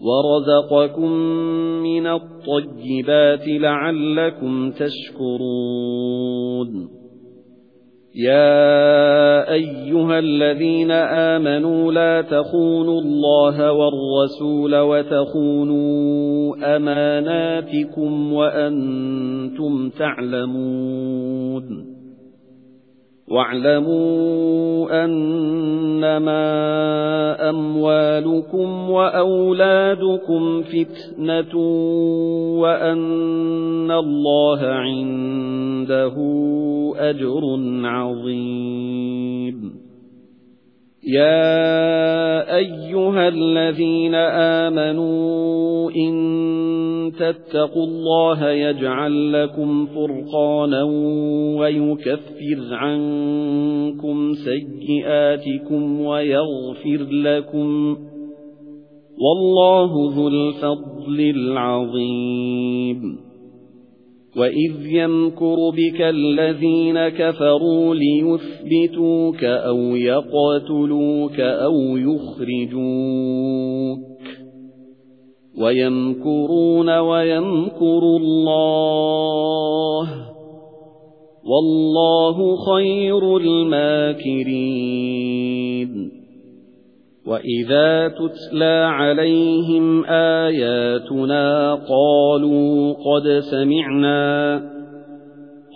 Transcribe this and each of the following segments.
وَرَزَقَكُم مِّنَ الطَّيِّبَاتِ لَعَلَّكُمْ تَشْكُرُونَ يَا أَيُّهَا الَّذِينَ آمَنُوا لَا تَخُونُوا اللَّهَ وَالرَّسُولَ وَتَخُونُوا أَمَانَاتِكُمْ وَأَنتُمْ تَعْلَمُونَ وَاعْلَمُوا أَنَّمَا أَمْوَالُكُمْ وَأَوْلَادُكُمْ فِتْنَةٌ وَأَنَّ اللَّهَ عِندَهُ أَجْرٌ عَظِيمٌ. يَا أَيُّهَا الَّذِينَ آمَنُوا إِن تَتَّقُوا اللَّهَ يَجْعَل لَّكُمْ فُرْقَانًا وَيُكَفِّرْ عَنكُمْ سَيِّئَاتِكُمْ وَيَغْفِرْ لَكُمْ وَاللَّهُ ذُو الْفَضْلِ الْعَظِيمِ. وَإِذْ يَمْكُرُ بِكَ الَّذِينَ كَفَرُوا لِيُثْبِتُوكَ أَوْ يَقْتُلُوكَ أَوْ يُخْرِجُوكَ وَيَمْكُرُونَ وَيَمْكُرُ اللَّهُ وَاللَّهُ خَيْرُ الْمَاكِرِينَ وَإِذَا تُتْلَى عَلَيْهِمْ آيَاتُنَا قَالُوا قَدْ سَمِعْنَا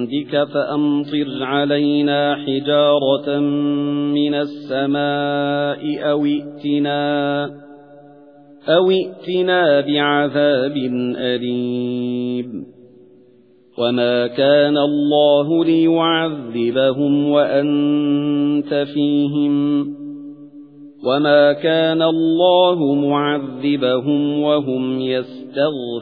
عِندِكَ فَأَمْطِرْ عَلَيْنَا حِجَارَةً مِنَ السَّمَاءِ أَوْ ائْتِنَا أَوْ ائْتِنَا بِعَذَابٍ أَلِيمٍ. وَمَا كَانَ اللَّهُ لِيُعَذِّبَهُمْ وَأَنْتَ فِيهِمْ وَمَا كَانَ اللَّهُ مُعَذِّبَهُمْ وَهُمْ يَسْتَغْفِرُونَ.